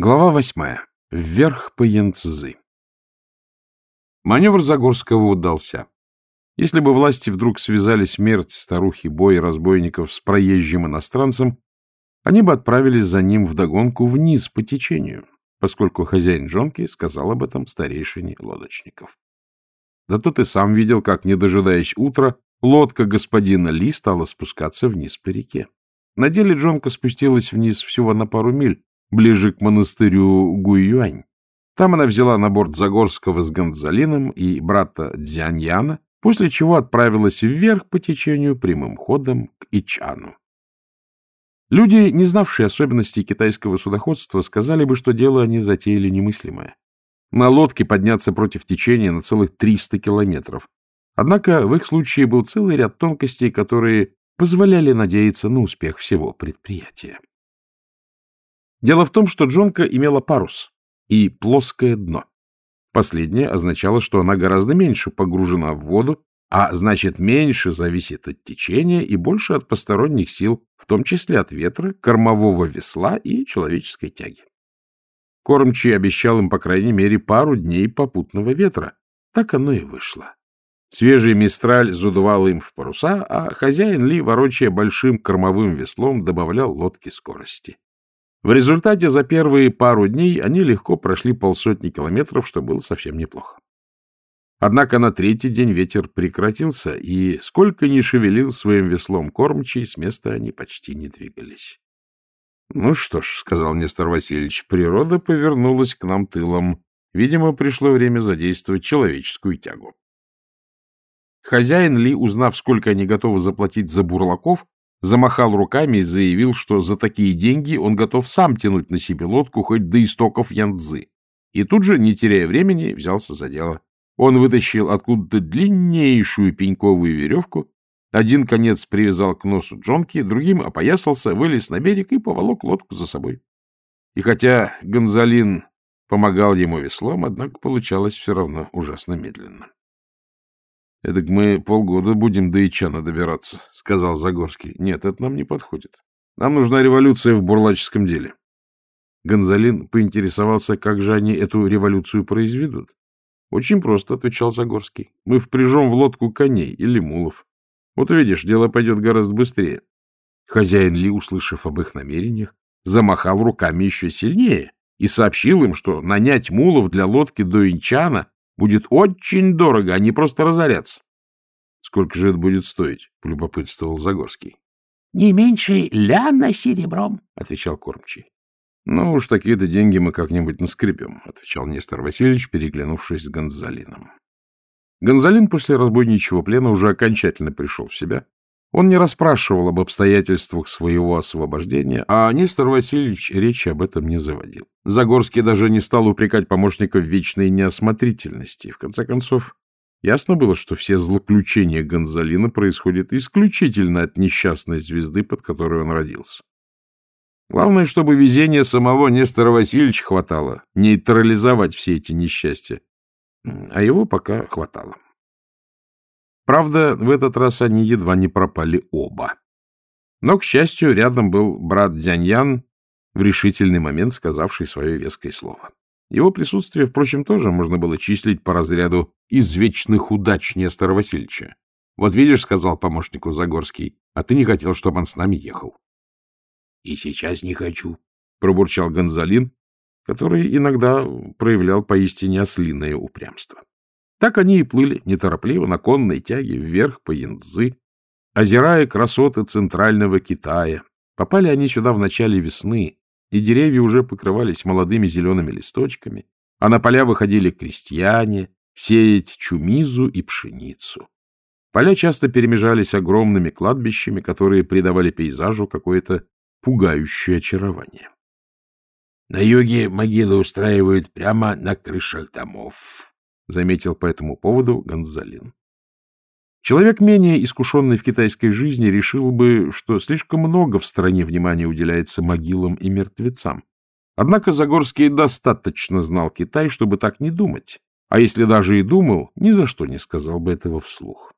Глава восьмая. Вверх по Янцзы. Маневр Загорского удался. Если бы власти вдруг связали смерть старухи Бой разбойников с проезжим иностранцем, они бы отправились за ним вдогонку вниз по течению, поскольку хозяин Джонки сказал об этом старейшине лодочников. Да тот и сам видел, как, не дожидаясь утра, лодка господина Ли стала спускаться вниз по реке. На деле Джонка спустилась вниз всего на пару миль, ближе к монастырю Гуюань. Там она взяла на борт Загорского с Гонзалином и брата Дзяньяна, после чего отправилась вверх по течению прямым ходом к Ичану. Люди, не знавшие особенностей китайского судоходства, сказали бы, что дело они затеяли немыслимое. На лодке подняться против течения на целых 300 километров. Однако в их случае был целый ряд тонкостей, которые позволяли надеяться на успех всего предприятия. Дело в том, что джонка имела парус и плоское дно. Последнее означало, что она гораздо меньше погружена в воду, а значит, меньше зависит от течения и больше от посторонних сил, в том числе от ветра, кормового весла и человеческой тяги. Кормчий обещал им, по крайней мере, пару дней попутного ветра. Так оно и вышло. Свежий мистраль задувал им в паруса, а хозяин Ли, ворочая большим кормовым веслом, добавлял лодке скорости. В результате за первые пару дней они легко прошли полсотни километров, что было совсем неплохо. Однако на третий день ветер прекратился, и сколько ни шевелил своим веслом кормчий, с места они почти не двигались. — Ну что ж, — сказал Нестор Васильевич, — природа повернулась к нам тылом. Видимо, пришло время задействовать человеческую тягу. Хозяин Ли, узнав, сколько они готовы заплатить за бурлаков, замахал руками и заявил, что за такие деньги он готов сам тянуть на себе лодку хоть до истоков Янцзы. И тут же, не теряя времени, взялся за дело. Он вытащил откуда-то длиннейшую пеньковую веревку, один конец привязал к носу Джонки, другим опоясался, вылез на берег и поволок лодку за собой. И хотя Гонзалин помогал ему веслом, однако получалось все равно ужасно медленно. — Эдак мы полгода будем до Ичана добираться, — сказал Загорский. — Нет, это нам не подходит. Нам нужна революция в бурлаческом деле. Гонзалин поинтересовался, как же они эту революцию произведут. — Очень просто, — отвечал Загорский. — Мы впряжем в лодку коней или мулов. Вот увидишь, дело пойдет гораздо быстрее. Хозяин Ли, услышав об их намерениях, замахал руками еще сильнее и сообщил им, что нанять мулов для лодки до Инчана Будет очень дорого, они просто разорятся. — Сколько же это будет стоить? — полюбопытствовал Загорский. — Не меньше ляна серебром, — отвечал кормчий. — Ну уж такие-то деньги мы как-нибудь наскребем, — отвечал Нестор Васильевич, переглянувшись с Гонзалином. Гонзалин после разбойничьего плена уже окончательно пришел в себя он не расспрашивал об обстоятельствах своего освобождения, а Нестор Васильевич речи об этом не заводил. Загорский даже не стал упрекать помощника в вечной неосмотрительности. В конце концов, ясно было, что все злоключения Гонзалина происходят исключительно от несчастной звезды, под которой он родился. Главное, чтобы везения самого Нестора Васильевича хватало нейтрализовать все эти несчастья. А его пока хватало. Правда, в этот раз они едва не пропали оба. Но, к счастью, рядом был брат Дзяньян, в решительный момент сказавший свое веское слово. Его присутствие, впрочем, тоже можно было числить по разряду извечных удач Нестора Васильевича. «Вот видишь, — сказал помощнику Загорский, — а ты не хотел, чтобы он с нами ехал». — И сейчас не хочу, — пробурчал Гонзалин, который иногда проявлял поистине ослиное упрямство. Так они и плыли неторопливо на конной тяге вверх по Янцзы, озирая красоты центрального Китая. Попали они сюда в начале весны, и деревья уже покрывались молодыми зелеными листочками, а на поля выходили крестьяне сеять чумизу и пшеницу. Поля часто перемежались огромными кладбищами, которые придавали пейзажу какое-то пугающее очарование. — На юге могилы устраивают прямо на крышах домов, — заметил по этому поводу Гонзалин. Человек, менее искушенный в китайской жизни, решил бы, что слишком много в стране внимания уделяется могилам и мертвецам. Однако Загорский достаточно знал Китай, чтобы так не думать, а если даже и думал, ни за что не сказал бы этого вслух.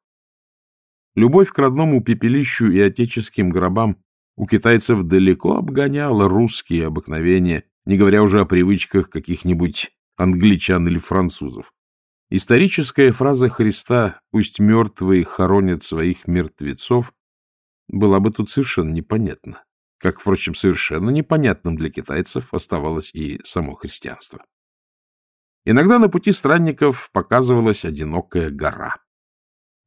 Любовь к родному пепелищу и отеческим гробам у китайцев далеко обгоняло русские обыкновения, не говоря уже о привычках каких-нибудь англичан или французов. Историческая фраза Христа «пусть мертвые хоронят своих мертвецов» была бы тут совершенно непонятна, как, впрочем, совершенно непонятным для китайцев оставалось и само христианство. Иногда на пути странников показывалась одинокая гора.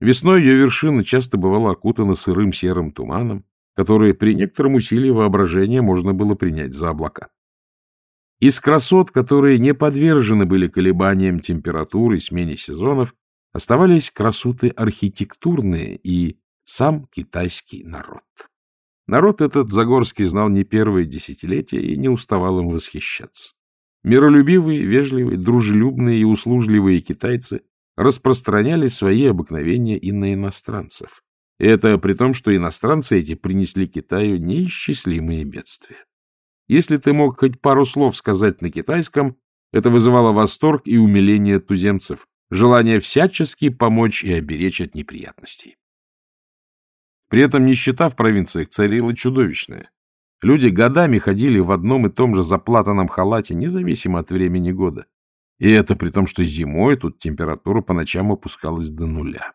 Весной ее вершина часто бывала окутана сырым серым туманом, который при некотором усилии воображения можно было принять за облака. Из красот, которые не подвержены были колебаниям температуры и смене сезонов, оставались красоты архитектурные и сам китайский народ. Народ этот Загорский знал не первое десятилетие и не уставал им восхищаться. Миролюбивые, вежливые, дружелюбные и услужливые китайцы распространяли свои обыкновения и на иностранцев. И это при том, что иностранцы эти принесли Китаю неисчислимые бедствия. Если ты мог хоть пару слов сказать на китайском, это вызывало восторг и умиление туземцев, желание всячески помочь и оберечь от неприятностей. При этом нищета в провинциях царила чудовищная. Люди годами ходили в одном и том же заплатанном халате, независимо от времени года. И это при том, что зимой тут температура по ночам опускалась до нуля.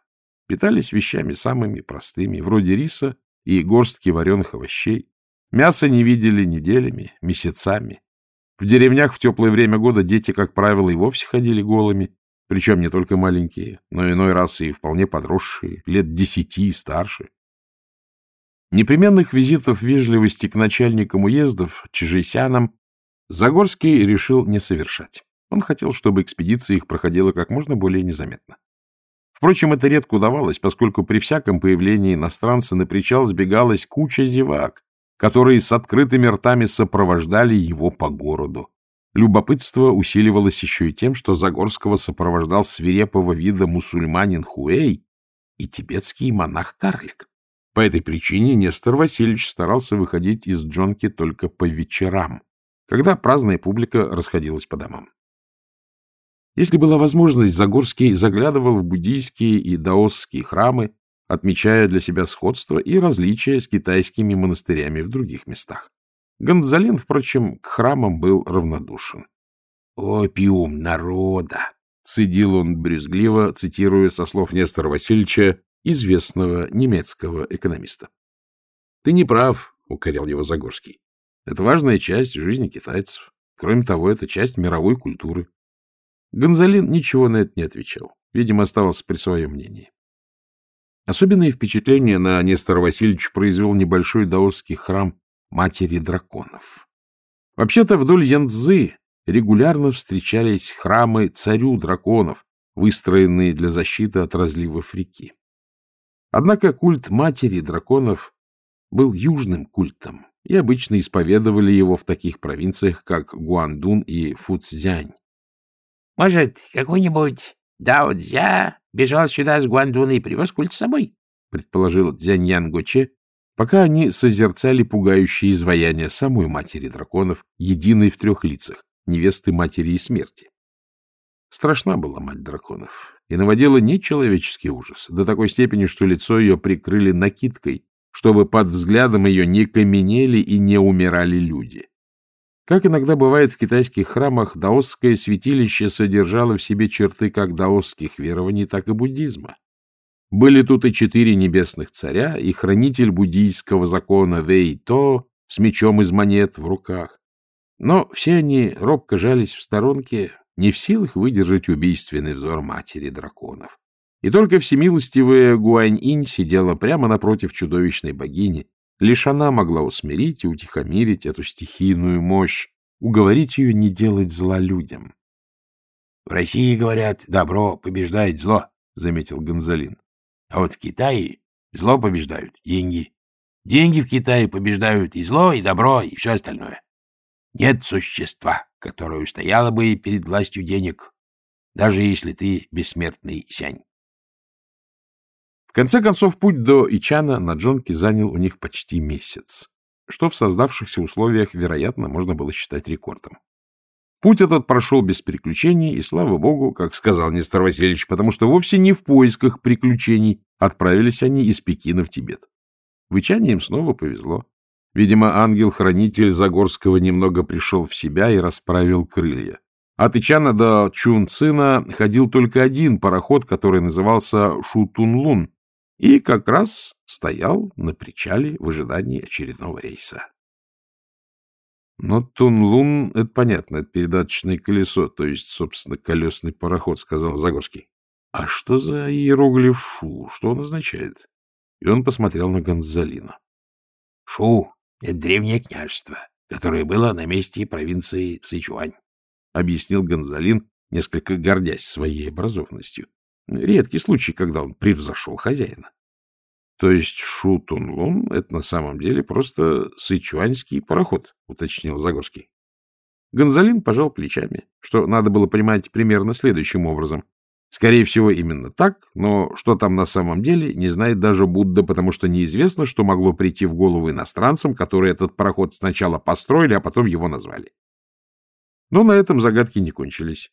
Питались вещами самыми простыми, вроде риса и горстки вареных овощей. Мясо не видели неделями, месяцами. В деревнях в теплое время года дети, как правило, и вовсе ходили голыми, причем не только маленькие, но иной раз и вполне подросшие, лет десяти и старше. Непременных визитов вежливости к начальникам уездов, чижесянам, Загорский решил не совершать. Он хотел, чтобы экспедиция их проходила как можно более незаметно. Впрочем, это редко удавалось, поскольку при всяком появлении иностранца на причал сбегалась куча зевак, которые с открытыми ртами сопровождали его по городу. Любопытство усиливалось еще и тем, что Загорского сопровождал свирепого вида мусульманин Хуэй и тибетский монах-карлик. По этой причине Нестор Васильевич старался выходить из джонки только по вечерам, когда праздная публика расходилась по домам. Если была возможность, Загорский заглядывал в буддийские и даосские храмы, отмечая для себя сходство и различия с китайскими монастырями в других местах. Гонзалин, впрочем, к храмам был равнодушен. «Опиум народа!» — цедил он брюзгливо, цитируя со слов Нестора Васильевича, известного немецкого экономиста. — Ты не прав, — укорял его Загорский. — Это важная часть жизни китайцев. Кроме того, это часть мировой культуры. Гонзалин ничего на это не отвечал. Видимо, оставался при своем мнении. Особенное впечатление на Нестора Васильевича произвел небольшой даосский храм Матери Драконов. Вообще-то вдоль Янцзы регулярно встречались храмы Царю Драконов, выстроенные для защиты от разливов реки. Однако культ Матери Драконов был южным культом, и обычно исповедовали его в таких провинциях, как Гуандун и Фуцзянь. — Может, какой-нибудь Дао Цзя бежал сюда с Гуандуна и привез культ с собой, — предположил Цзяньян Гоче, пока они созерцали пугающие изваяния самой матери драконов, единой в трех лицах, невесты матери и смерти. Страшна была мать драконов и наводила нечеловеческий ужас, до такой степени, что лицо ее прикрыли накидкой, чтобы под взглядом ее не каменели и не умирали люди. Как иногда бывает в китайских храмах, даосское святилище содержало в себе черты как даосских верований, так и буддизма. Были тут и четыре небесных царя, и хранитель буддийского закона Вэй-То с мечом из монет в руках. Но все они робко жались в сторонке, не в силах выдержать убийственный взор матери драконов. И только всемилостивая Гуань-инь сидела прямо напротив чудовищной богини, Лишь она могла усмирить и утихомирить эту стихийную мощь, уговорить ее не делать зла людям. — В России, говорят, добро побеждает зло, — заметил Гонзалин. — А вот в Китае зло побеждают деньги. Деньги в Китае побеждают и зло, и добро, и все остальное. Нет существа, которое устояло бы перед властью денег, даже если ты бессмертный сянь. В конце концов, путь до Ичана на Джонке занял у них почти месяц, что в создавшихся условиях, вероятно, можно было считать рекордом. Путь этот прошел без приключений, и, слава богу, как сказал Нестор Васильевич, потому что вовсе не в поисках приключений отправились они из Пекина в Тибет. В Ичане им снова повезло. Видимо, ангел-хранитель Загорского немного пришел в себя и расправил крылья. От Ичана до Чунцина ходил только один пароход, который назывался Шутунлун, и как раз стоял на причале в ожидании очередного рейса. Но Тунлун — это понятно, это передаточное колесо, то есть, собственно, колесный пароход, — сказал Загорский. А что за иероглиф Шу? Что он означает? И он посмотрел на Гонзалина. Шу — это древнее княжество, которое было на месте провинции Сычуань, — объяснил Гонзалин, несколько гордясь своей образованностью. Редкий случай, когда он превзошел хозяина. То есть Шу-Тун-Лун — это на самом деле просто сычуанский пароход, — уточнил Загорский. Гонзалин пожал плечами, что надо было понимать примерно следующим образом. Скорее всего, именно так, но что там на самом деле, не знает даже Будда, потому что неизвестно, что могло прийти в голову иностранцам, которые этот пароход сначала построили, а потом его назвали. Но на этом загадки не кончились.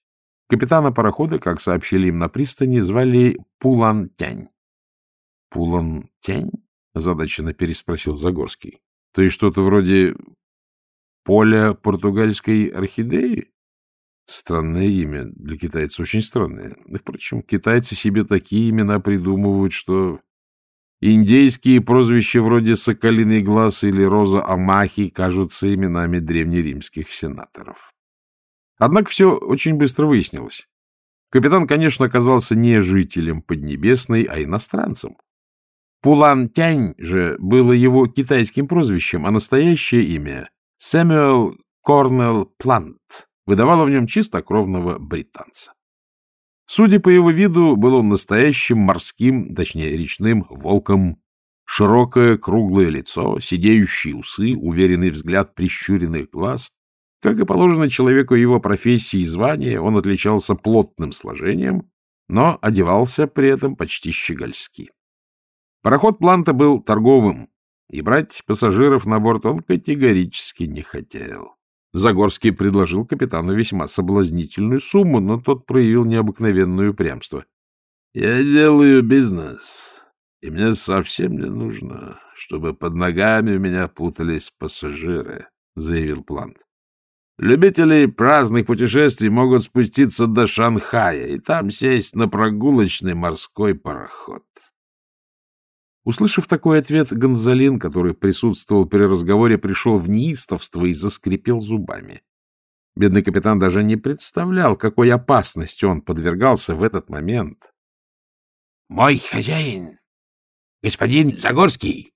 Капитана парохода, как сообщили им на пристани, звали Пулан Тянь. Пулан Тянь? озадаченно переспросил Загорский. То есть что-то вроде поля португальской орхидеи? Странное имя для китайцев, очень странное. Впрочем, китайцы себе такие имена придумывают, что индейские прозвища вроде «Соколиный глаз» или «Роза Амахи» кажутся именами древнеримских сенаторов. Однако все очень быстро выяснилось. Капитан, конечно, оказался не жителем Поднебесной, а иностранцем. Пулан Тянь же было его китайским прозвищем, а настоящее имя — Сэмюэл Корнелл Плант выдавало в нем чистокровного британца. Судя по его виду, был он настоящим морским, точнее, речным волком. Широкое круглое лицо, сидеющие усы, уверенный взгляд прищуренных глаз. Как и положено человеку его профессии и звания, он отличался плотным сложением, но одевался при этом почти щегольски. Пароход Планта был торговым, и брать пассажиров на борт он категорически не хотел. Загорский предложил капитану весьма соблазнительную сумму, но тот проявил необыкновенное упрямство. — Я делаю бизнес, и мне совсем не нужно, чтобы под ногами у меня путались пассажиры, — заявил Плант. Любители праздных путешествий могут спуститься до Шанхая и там сесть на прогулочный морской пароход. Услышав такой ответ, Гонзалин, который присутствовал при разговоре, пришел в неистовство и заскрипел зубами. Бедный капитан даже не представлял, какой опасности он подвергался в этот момент. — Мой хозяин, господин Загорский,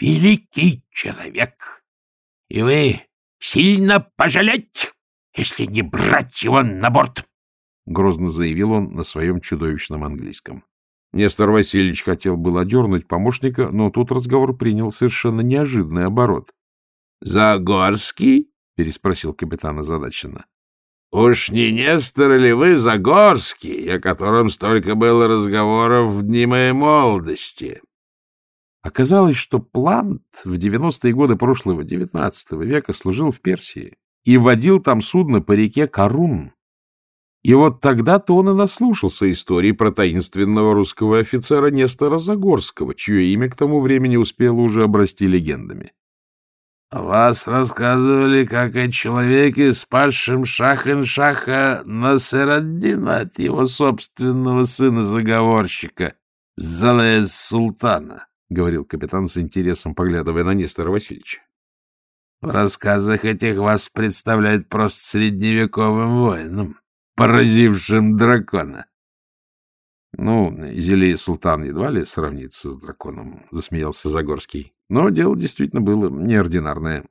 великий человек, и вы сильно пожалеть, если не брать его на борт! — грозно заявил он на своем чудовищном английском. Нестор Васильевич хотел было дернуть помощника, но тут разговор принял совершенно неожиданный оборот. — Загорский? — переспросил капитан озадаченно. — Уж не Нестор ли вы Загорский, о котором столько было разговоров в дни моей молодости? Оказалось, что Плант в девяностые годы прошлого, девятнадцатого века служил в Персии и водил там судно по реке Карун, и вот тогда-то он и наслушался истории про таинственного русского офицера Нестора Загорского, чье имя к тому времени успело уже обрасти легендами. — Вас рассказывали как о человеке, спасшем Шахен-Шаха Насераддина от его собственного сына-заговорщика, Залез-Султана, — говорил капитан с интересом, поглядывая на Нестора Васильевича. — В рассказах этих вас представляют просто средневековым воином поразившим дракона. — Ну, Зелей Султан едва ли сравнится с драконом, — засмеялся Загорский. Но дело действительно было неординарное.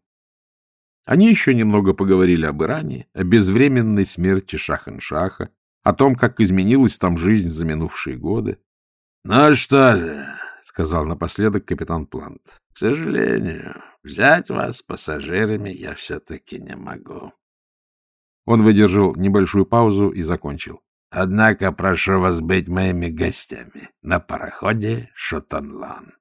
Они еще немного поговорили об Иране, о безвременной смерти Шахан-Шаха, о том, как изменилась там жизнь за минувшие годы. — Ну что же, — сказал напоследок капитан Плант, — к сожалению, взять вас пассажирами я все-таки не могу. Он выдержал небольшую паузу и закончил. Однако прошу вас быть моими гостями на пароходе Шутанлан.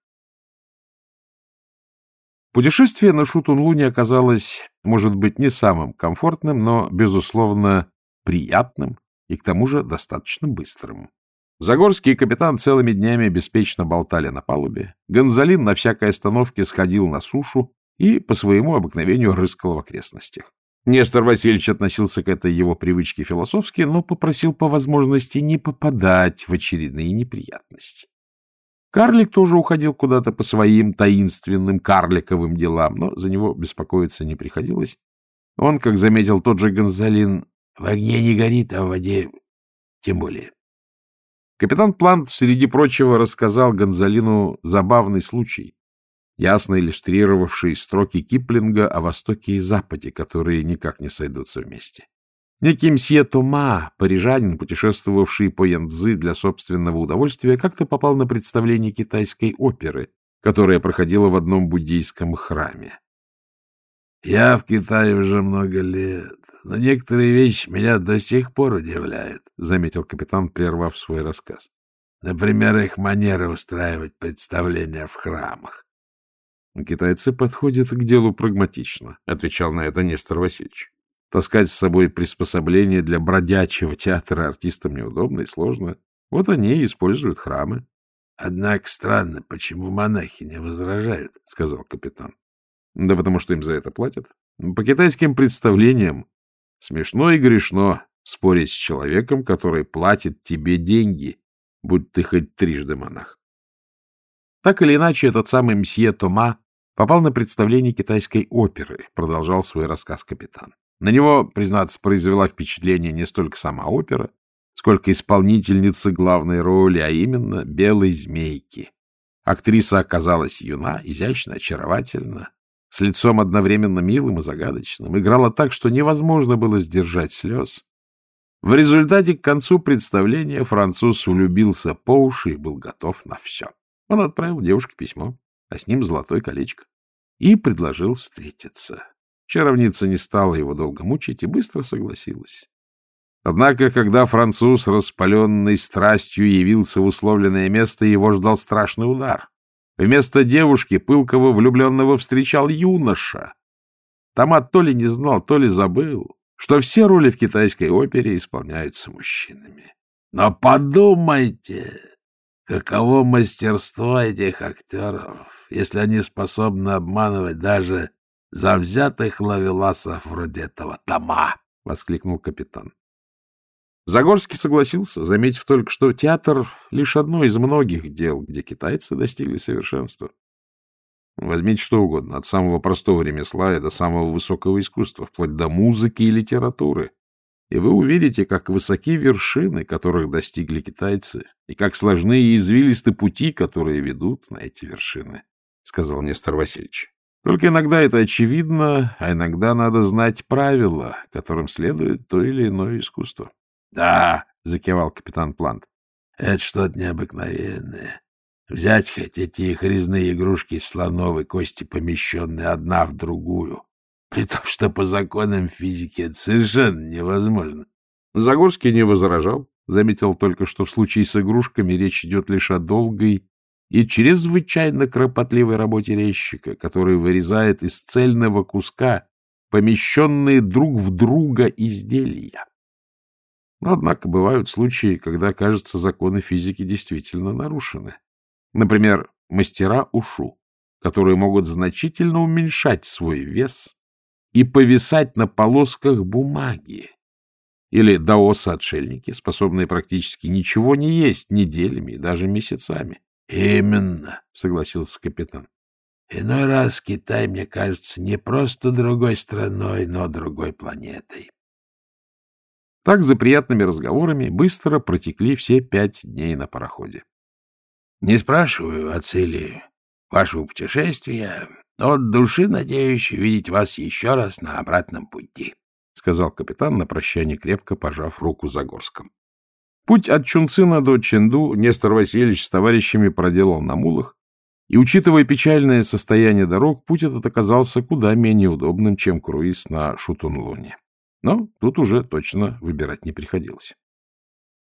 Путешествие на Шутунлуне оказалось, может быть, не самым комфортным, но, безусловно, приятным и, к тому же, достаточно быстрым. Загорский и капитан целыми днями беспечно болтали на палубе. Гонзалин на всякой остановке сходил на сушу и по своему обыкновению рыскал в окрестностях. Нестор Васильевич относился к этой его привычке философски, но попросил по возможности не попадать в очередные неприятности. Карлик тоже уходил куда-то по своим таинственным карликовым делам, но за него беспокоиться не приходилось. Он, как заметил тот же Гонзалин, в огне не горит, а в воде тем более. Капитан Плант, среди прочего, рассказал Гонзалину забавный случай, ясно иллюстрировавший строки Киплинга о Востоке и Западе, которые никак не сойдутся вместе. Некий мсье Тома, парижанин, путешествовавший по Янцзы для собственного удовольствия, как-то попал на представление китайской оперы, которая проходила в одном буддийском храме. «Я в Китае уже много лет, но некоторые вещи меня до сих пор удивляют», — заметил капитан, прервав свой рассказ. «Например, их манера устраивать представления в храмах. Китайцы подходят к делу прагматично, — отвечал на это Нестор Васильевич. Таскать с собой приспособления для бродячего театра артистам неудобно и сложно. Вот они и используют храмы. — Однако странно, почему монахи не возражают, — сказал капитан. — Да потому что им за это платят. По китайским представлениям смешно и грешно спорить с человеком, который платит тебе деньги, будь ты хоть трижды монах. Так или иначе, этот самый мсье Тома попал на представление китайской оперы, продолжал свой рассказ капитан. На него, признаться, произвела впечатление не столько сама опера, сколько исполнительница главной роли, а именно «Белой змейки». Актриса оказалась юна, изящна, очаровательна, с лицом одновременно милым и загадочным, играла так, что невозможно было сдержать слез. В результате к концу представления француз влюбился по уши и был готов на все. Он отправил девушке письмо, а с ним золотое колечко, и предложил встретиться. Чаровница не стала его долго мучить и быстро согласилась. Однако, когда француз, распаленный страстью, явился в условленное место, его ждал страшный удар. Вместо девушки пылкого влюбленного встречал юноша. Томат то ли не знал, то ли забыл, что все роли в китайской опере исполняются мужчинами. Но подумайте, каково мастерство этих актеров, если они способны обманывать даже завзятых ловеласов вроде этого Тома! — воскликнул капитан. Загорский согласился, заметив только, что театр — лишь одно из многих дел, где китайцы достигли совершенства. Возьмите что угодно, от самого простого ремесла и до самого высокого искусства, вплоть до музыки и литературы. И вы увидите, как высоки вершины, которых достигли китайцы, и как сложны и извилисты пути, которые ведут на эти вершины, — сказал Нестор Васильевич. Только иногда это очевидно, а иногда надо знать правила, которым следует то или иное искусство. — Да, — закивал капитан Плант, — это что-то необыкновенное. Взять хоть эти их резные игрушки из слоновой кости, помещенные одна в другую, при том, что по законам физики это совершенно невозможно. Загорский не возражал, заметил только, что в случае с игрушками речь идет лишь о долгой и чрезвычайно кропотливой работе резчика, который вырезает из цельного куска помещенные друг в друга изделия. Но, однако, бывают случаи, когда, кажется, законы физики действительно нарушены. Например, мастера ушу, которые могут значительно уменьшать свой вес и повисать на полосках бумаги. Или даосы-отшельники, способные практически ничего не есть неделями и даже месяцами. — Именно, — согласился капитан. — Иной раз Китай, мне кажется, не просто другой страной, но другой планетой. Так за приятными разговорами быстро протекли все пять дней на пароходе. — Не спрашиваю о цели вашего путешествия, но от души надеюсь увидеть вас еще раз на обратном пути, — сказал капитан на прощание, крепко пожав руку Загорскому. Путь от Чунцина до Ченду Нестор Васильевич с товарищами проделал на мулах, и, учитывая печальное состояние дорог, путь этот оказался куда менее удобным, чем круиз на Шутунлуне. Но тут уже точно выбирать не приходилось.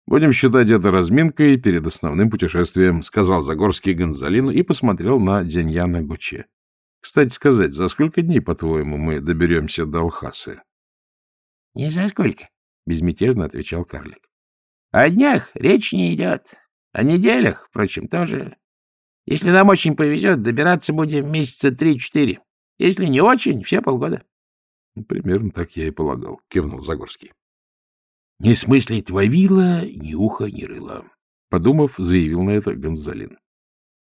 «Будем считать это разминкой перед основным путешествием», — сказал Загорский Гонзалину и посмотрел на Деньяна Гуче. «Кстати сказать, за сколько дней, по-твоему, мы доберемся до Алхасы?» «Не за сколько», — безмятежно отвечал карлик. О днях речь не идет. О неделях, впрочем, тоже. Если нам очень повезет, добираться будем месяца три-четыре. Если не очень, все полгода. — Примерно так я и полагал, — кивнул Загорский. — Не смыслит Вавила, ни уха, ни рыла. Подумав, заявил на это Гонзалин.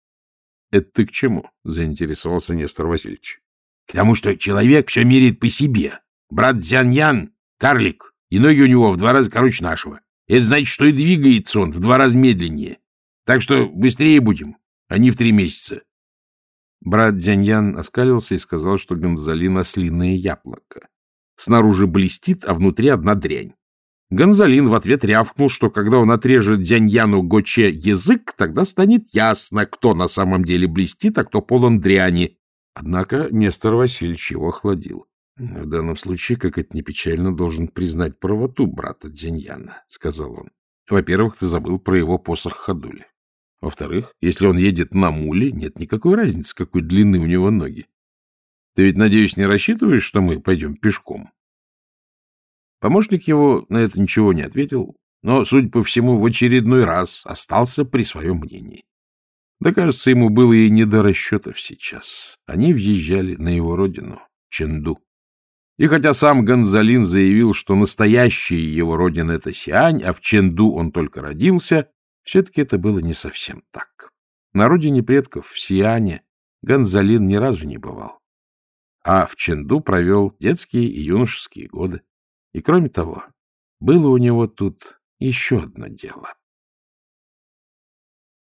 — Это ты к чему? — заинтересовался Нестор Васильевич. — К тому, что человек все меряет по себе. Брат Дзяньян — карлик, и ноги у него в два раза короче нашего. Это значит, что и двигается он в два раза медленнее. Так что быстрее будем, а не в три месяца. Брат Дзяньян оскалился и сказал, что Гонзалин — ослиное яблоко. Снаружи блестит, а внутри одна дрянь. Гонзалин в ответ рявкнул, что когда он отрежет Дзяньяну Гоче язык, тогда станет ясно, кто на самом деле блестит, а кто полон дряни. Однако Нестор Васильевич его охладил. В данном случае, как это не печально, должен признать правоту брата Дзяньяна, — сказал он. Во-первых, ты забыл про его посох ходули. Во-вторых, если он едет на муле, нет никакой разницы, какой длины у него ноги. Ты ведь, надеюсь, не рассчитываешь, что мы пойдем пешком? Помощник его на это ничего не ответил, но, судя по всему, в очередной раз остался при своем мнении. Да, кажется, ему было и не до расчетов сейчас. Они въезжали на его родину, Ченду. И хотя сам Гонзалин заявил, что настоящая его родина — это Сиань, а в Ченду он только родился, все-таки это было не совсем так. На родине предков, в Сиане, Гонзалин ни разу не бывал. А в Ченду провел детские и юношеские годы. И кроме того, было у него тут еще одно дело.